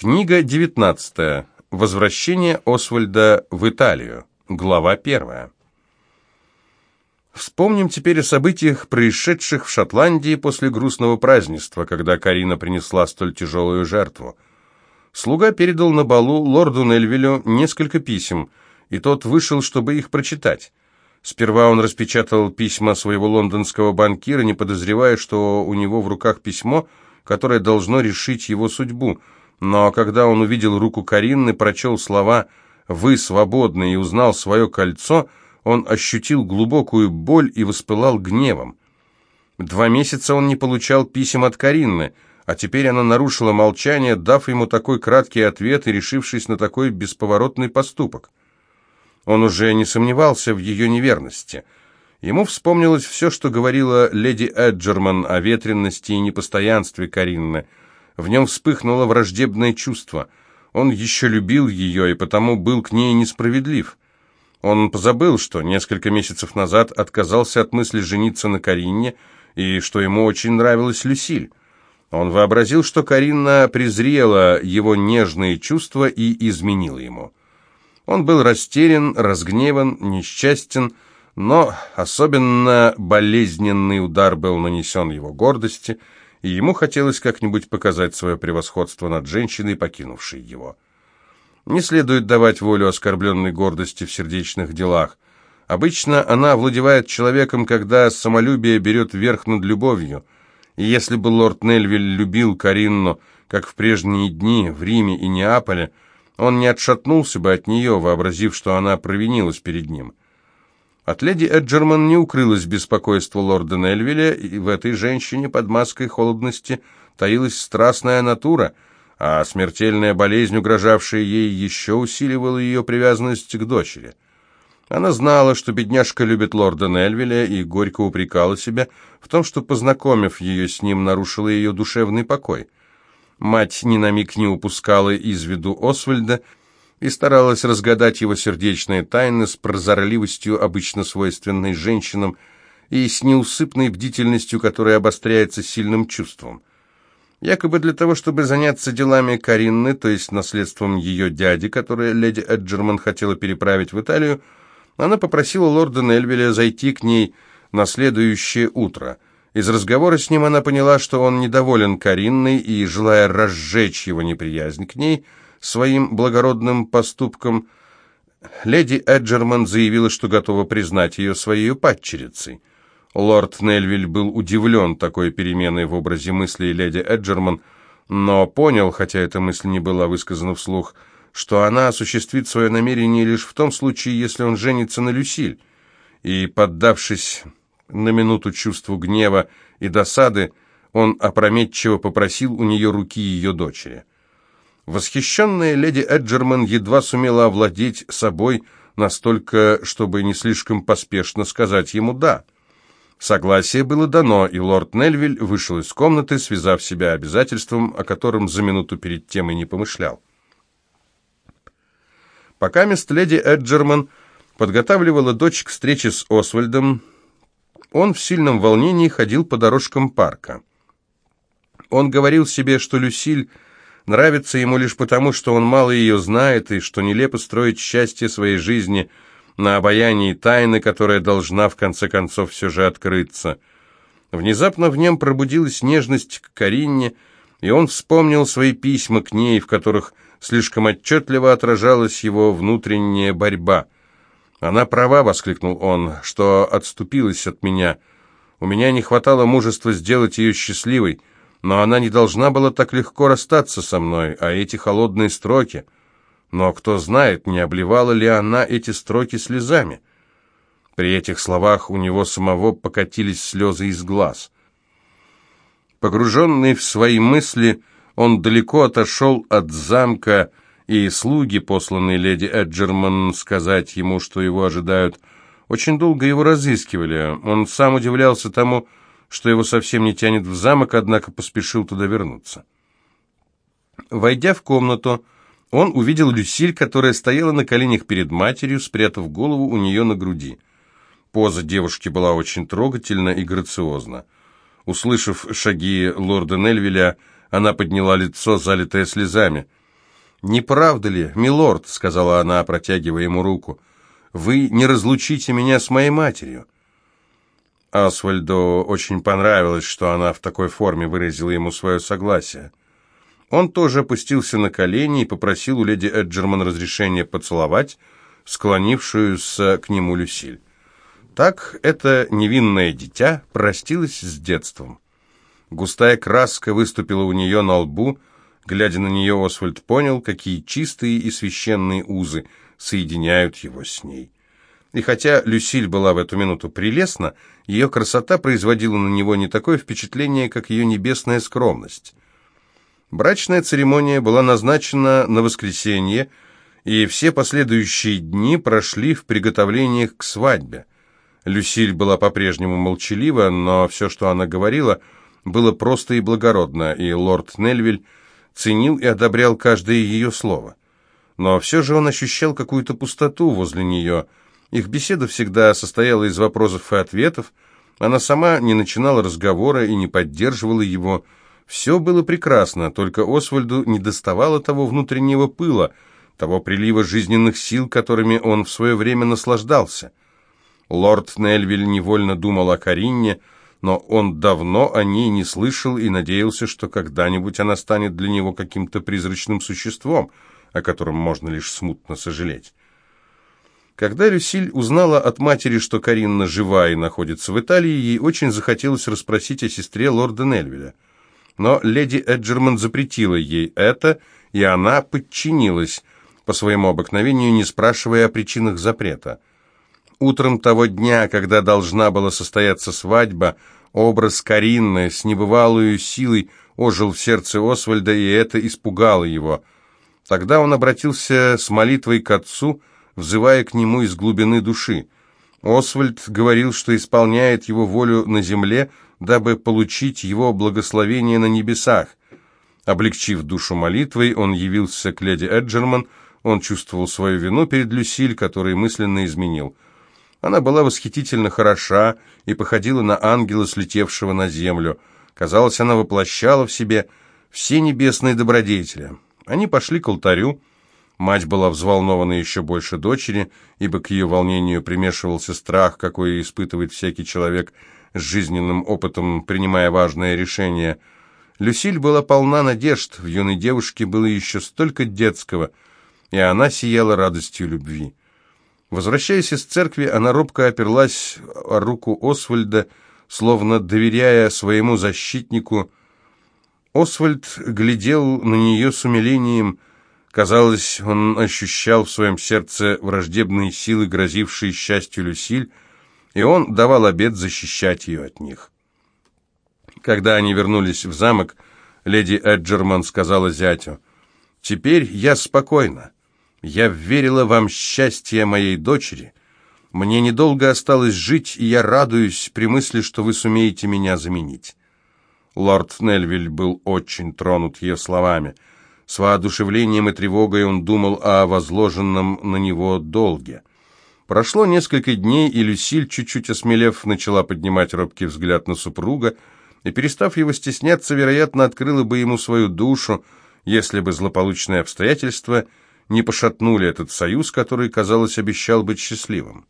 Книга 19. Возвращение Освальда в Италию. Глава 1. Вспомним теперь о событиях, происшедших в Шотландии после грустного празднества, когда Карина принесла столь тяжелую жертву. Слуга передал на балу лорду Нельвилю несколько писем, и тот вышел, чтобы их прочитать. Сперва он распечатал письма своего лондонского банкира, не подозревая, что у него в руках письмо, которое должно решить его судьбу – но когда он увидел руку Каринны, прочел слова «Вы свободны» и узнал свое кольцо, он ощутил глубокую боль и воспылал гневом. Два месяца он не получал писем от Каринны, а теперь она нарушила молчание, дав ему такой краткий ответ и решившись на такой бесповоротный поступок. Он уже не сомневался в ее неверности. Ему вспомнилось все, что говорила леди Эджерман о ветренности и непостоянстве Каринны – в нем вспыхнуло враждебное чувство. Он еще любил ее и потому был к ней несправедлив. Он позабыл, что несколько месяцев назад отказался от мысли жениться на Каринне и что ему очень нравилась Люсиль. Он вообразил, что Каринна презрела его нежные чувства и изменила ему. Он был растерян, разгневан, несчастен, но особенно болезненный удар был нанесен его гордости – и ему хотелось как-нибудь показать свое превосходство над женщиной, покинувшей его. Не следует давать волю оскорбленной гордости в сердечных делах. Обычно она овладевает человеком, когда самолюбие берет верх над любовью. И если бы лорд Нельвиль любил Каринну, как в прежние дни в Риме и Неаполе, он не отшатнулся бы от нее, вообразив, что она провинилась перед ним. От леди Эджерман не укрылось беспокойство лорда Нельвиля, и в этой женщине под маской холодности таилась страстная натура, а смертельная болезнь, угрожавшая ей, еще усиливала ее привязанность к дочери. Она знала, что бедняжка любит лорда Нельвиля, и горько упрекала себя в том, что, познакомив ее с ним, нарушила ее душевный покой. Мать ни на миг не упускала из виду Освальда, и старалась разгадать его сердечные тайны с прозорливостью, обычно свойственной женщинам, и с неусыпной бдительностью, которая обостряется сильным чувством. Якобы для того, чтобы заняться делами Каринны, то есть наследством ее дяди, которое леди Эджерман хотела переправить в Италию, она попросила лорда Нельвеля зайти к ней на следующее утро. Из разговора с ним она поняла, что он недоволен Каринной и, желая разжечь его неприязнь к ней, своим благородным поступком, леди Эджерман заявила, что готова признать ее своей падчерицей. Лорд Нельвиль был удивлен такой переменой в образе мысли леди Эджерман, но понял, хотя эта мысль не была высказана вслух, что она осуществит свое намерение лишь в том случае, если он женится на Люсиль. И, поддавшись на минуту чувству гнева и досады, он опрометчиво попросил у нее руки ее дочери. Восхищенная леди Эджерман едва сумела овладеть собой настолько, чтобы не слишком поспешно сказать ему «да». Согласие было дано, и лорд Нельвиль вышел из комнаты, связав себя обязательством, о котором за минуту перед тем и не помышлял. Пока мест леди Эджерман подготавливала дочь к встрече с Освальдом, он в сильном волнении ходил по дорожкам парка. Он говорил себе, что Люсиль нравится ему лишь потому, что он мало ее знает, и что нелепо строить счастье своей жизни на обаянии тайны, которая должна в конце концов все же открыться. Внезапно в нем пробудилась нежность к Каринне, и он вспомнил свои письма к ней, в которых слишком отчетливо отражалась его внутренняя борьба. «Она права», — воскликнул он, — «что отступилась от меня. У меня не хватало мужества сделать ее счастливой» но она не должна была так легко расстаться со мной, а эти холодные строки... Но кто знает, не обливала ли она эти строки слезами. При этих словах у него самого покатились слезы из глаз. Погруженный в свои мысли, он далеко отошел от замка, и слуги, посланные леди Эджерман сказать ему, что его ожидают, очень долго его разыскивали. Он сам удивлялся тому, что его совсем не тянет в замок, однако поспешил туда вернуться. Войдя в комнату, он увидел Люсиль, которая стояла на коленях перед матерью, спрятав голову у нее на груди. Поза девушки была очень трогательна и грациозна. Услышав шаги лорда Нельвиля, она подняла лицо, залитое слезами. «Не правда ли, милорд?» — сказала она, протягивая ему руку. «Вы не разлучите меня с моей матерью». Асвальдо очень понравилось, что она в такой форме выразила ему свое согласие. Он тоже опустился на колени и попросил у леди Эджерман разрешения поцеловать склонившуюся к нему Люсиль. Так это невинное дитя простилось с детством. Густая краска выступила у нее на лбу. Глядя на нее, Освальд понял, какие чистые и священные узы соединяют его с ней. И хотя Люсиль была в эту минуту прелестна, ее красота производила на него не такое впечатление, как ее небесная скромность. Брачная церемония была назначена на воскресенье, и все последующие дни прошли в приготовлениях к свадьбе. Люсиль была по-прежнему молчалива, но все, что она говорила, было просто и благородно, и лорд Нельвиль ценил и одобрял каждое ее слово. Но все же он ощущал какую-то пустоту возле нее – их беседа всегда состояла из вопросов и ответов. Она сама не начинала разговора и не поддерживала его. Все было прекрасно, только Освальду не доставало того внутреннего пыла, того прилива жизненных сил, которыми он в свое время наслаждался. Лорд Нельвиль невольно думал о Каринне, но он давно о ней не слышал и надеялся, что когда-нибудь она станет для него каким-то призрачным существом, о котором можно лишь смутно сожалеть. Когда Люсиль узнала от матери, что Каринна жива и находится в Италии, ей очень захотелось расспросить о сестре лорда Нельвеля. Но леди Эджерман запретила ей это, и она подчинилась, по своему обыкновению не спрашивая о причинах запрета. Утром того дня, когда должна была состояться свадьба, образ Каринны с небывалой силой ожил в сердце Освальда, и это испугало его. Тогда он обратился с молитвой к отцу, взывая к нему из глубины души. Освальд говорил, что исполняет его волю на земле, дабы получить его благословение на небесах. Облегчив душу молитвой, он явился к леди Эджерман, он чувствовал свою вину перед Люсиль, которую мысленно изменил. Она была восхитительно хороша и походила на ангела, слетевшего на землю. Казалось, она воплощала в себе все небесные добродетели. Они пошли к алтарю, Мать была взволнована еще больше дочери, ибо к ее волнению примешивался страх, какой испытывает всякий человек с жизненным опытом, принимая важное решение. Люсиль была полна надежд, в юной девушке было еще столько детского, и она сияла радостью любви. Возвращаясь из церкви, она робко оперлась о руку Освальда, словно доверяя своему защитнику. Освальд глядел на нее с умилением, Казалось, он ощущал в своем сердце враждебные силы, грозившие счастью Люсиль, и он давал обет защищать ее от них. Когда они вернулись в замок, леди Эджерман сказала зятю, «Теперь я спокойна. Я верила вам счастье моей дочери. Мне недолго осталось жить, и я радуюсь при мысли, что вы сумеете меня заменить». Лорд Нельвиль был очень тронут ее словами – с воодушевлением и тревогой он думал о возложенном на него долге. Прошло несколько дней, и Люсиль, чуть-чуть осмелев, начала поднимать робкий взгляд на супруга, и, перестав его стесняться, вероятно, открыла бы ему свою душу, если бы злополучные обстоятельства не пошатнули этот союз, который, казалось, обещал быть счастливым.